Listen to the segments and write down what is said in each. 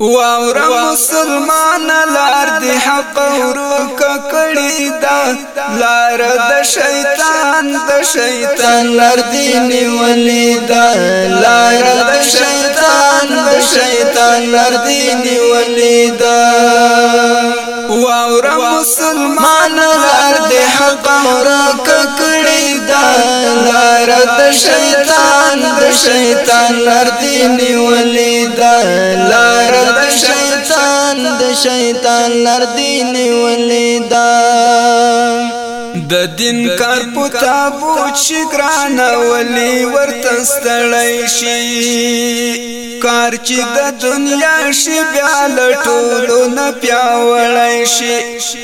واورا مسلمان لار دی حق ورک کړی دا لار د شیطان د شیطان لار دی نیولې دا لار د شیطان د شیطان لار دی نیولې دا واورا مسلمان لار دی حق ورک لارد شیطان د شیطان لردی نیولی دا لارد شیطان د شیطان لردی نیولی دا د دین کار پتا بوچ ګران ولی ورته ستړی شي کار چې د دنیا شي بیا لټولو نه پیاوړای شي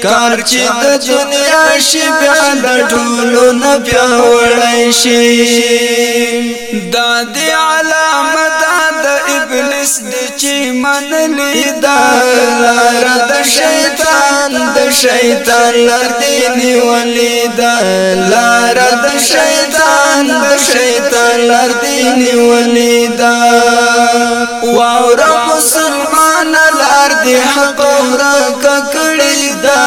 کار چې د دنیا شي بیا لټولو نه پیاوړای شي دا دی علامه دا د ابلیس د چې من لیدا شیطان لار دی نیولی دا لار د شیطان د شیطان لار دی نیولی دا واور مسلمان لار دی حق را ککړی دا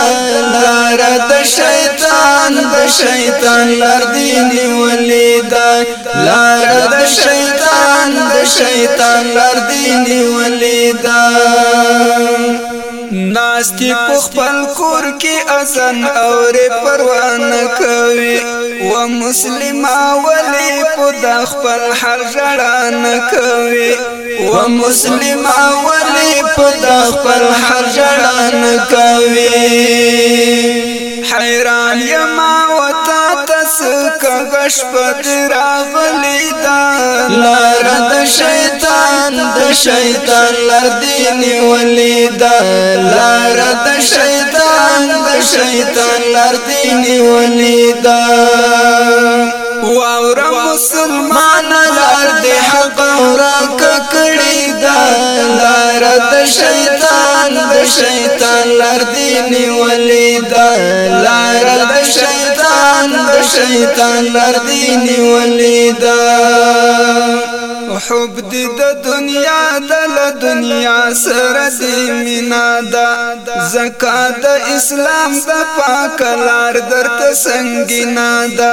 لار د شیطان د شیطان لار دی نیولی دا لار د شیطان د شیطان لار دی نیولی دا ناستی په خپل کور کې اذان اورې پروانه کوي و مسلمان ولی په د خپل هر ځړان کوي و مسلمان ولی په د خپل هر ځړان کوي حیران یم سکا غشپت راغلی دا لار د شیطان د شیطان لار دی نیولی دا لار د شیطان د شیطان لار دی نیولی واور مسلمان لار دی حق را ککړی لار د شیطان شیطان لار دی نیولی دا لار د شیطان د شیطان لار دی نیولی دا حب دې د دنیا د دنیا سره دې مینا دا زکات اسلام د پاک لار درته سنگینا دا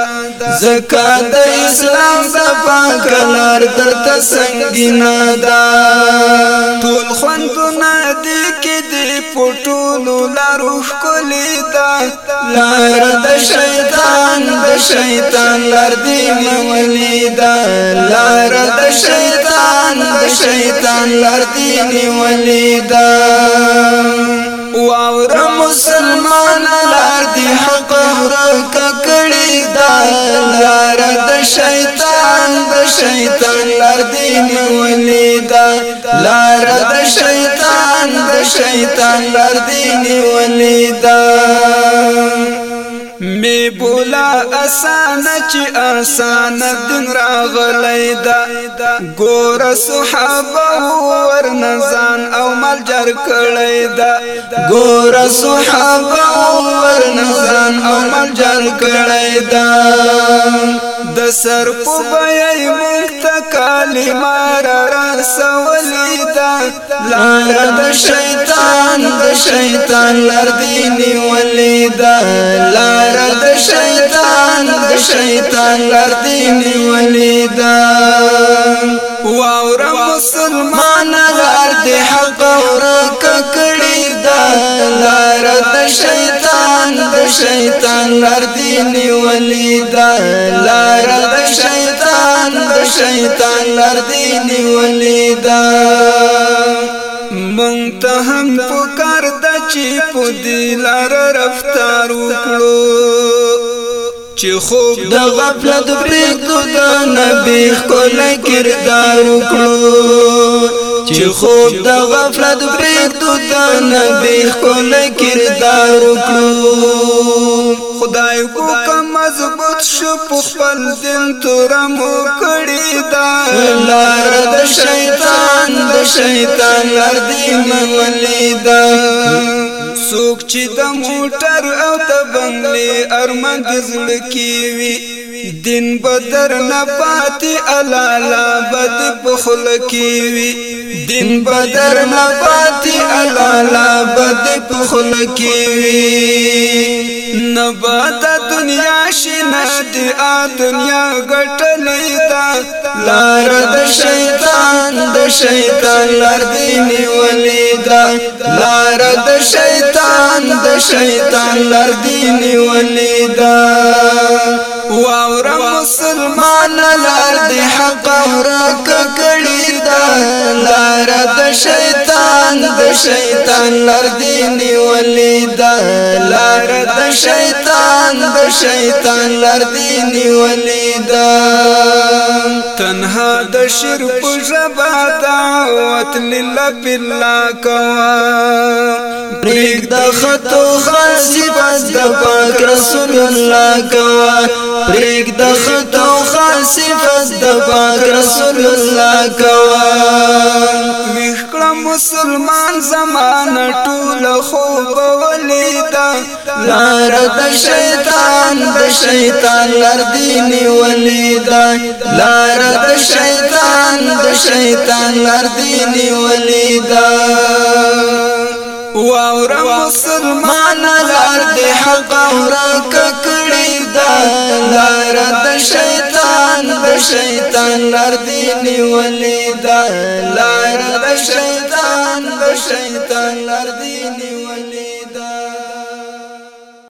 زکات اسلام د پاک لار درته سنگینا دا ټول خوندونه دې کې دې پټولو لارو کولی دا لار د شیطان د شیطان لار دې مولی دا لار د شیطان د شیطان لار دی نیولې دا او اور مسلمان لار دی حق ورک کړي دا لار د شیطان د شیطان لار دی نیولې دا لار د شیطان د شیطان لار دی نیولې دا می بولا اسانه چې اسانه دن راغلی دا ګور صحابه ور نزان او مل جر کړی دا ګور صحابه ور نزان او مل جر کړی دا د سر په بای مخت کلمه را سولی دا لار د شیطان د شیطان لار دی نیولې دا لار د شیطان د شیطان لار دی نیولې شیطان د شیطان لار دی نیولې دا لار د شیطان د شیطان لار دی نیولې دا مونږ ته هم پکار د چې په دې لار رفتار وکړو چې خوب د غفلت پرېږدو د نبی خپل کردار وکړو چې خوب د غفلت پرېږدو ته نبی خپل کردار وکړو خدای کو کم مضبوط شو په خپل دین تور مو کړی دا لار د شیطان د شیطان لار دی مولیدا سوک چې د موټر او د بنگلې ارمان د زړه کې وي دین بدر نه پاتې الاله بد خوله کی وی دین بدر نه پاتې الله لا بد په خوله کی وی نه بد دنیا شنه دی ا دنیا غټلې دا لار د شیطان د شیطان لار دی نیولې دا لار د شیطان د شیطان لار دی نیولې دا من لار دی حق ورک کړي دا لار د شیطان د شیطان لار دی نیولې دا لار د شیطان د شیطان لار دی نیولې دا تنها د شرک جبا دعوت لله بالله کوا پریک د خطو خاصی بس د پاک رسول الله کوا پریک د خطو خاصی بس د پاک رسول الله کوا وښکړه مسلمان زمانه ټول خوب ولیدا لار د شیطان د شیطان لار دیني ولیدا لار د شیطان د شیطان لار دیني ولیدا واور مسلمان لار دې حق اور ککړی دا لار د شیطان د شیطان لار دې نیولې دا لار د شیطان د شیطان لار دې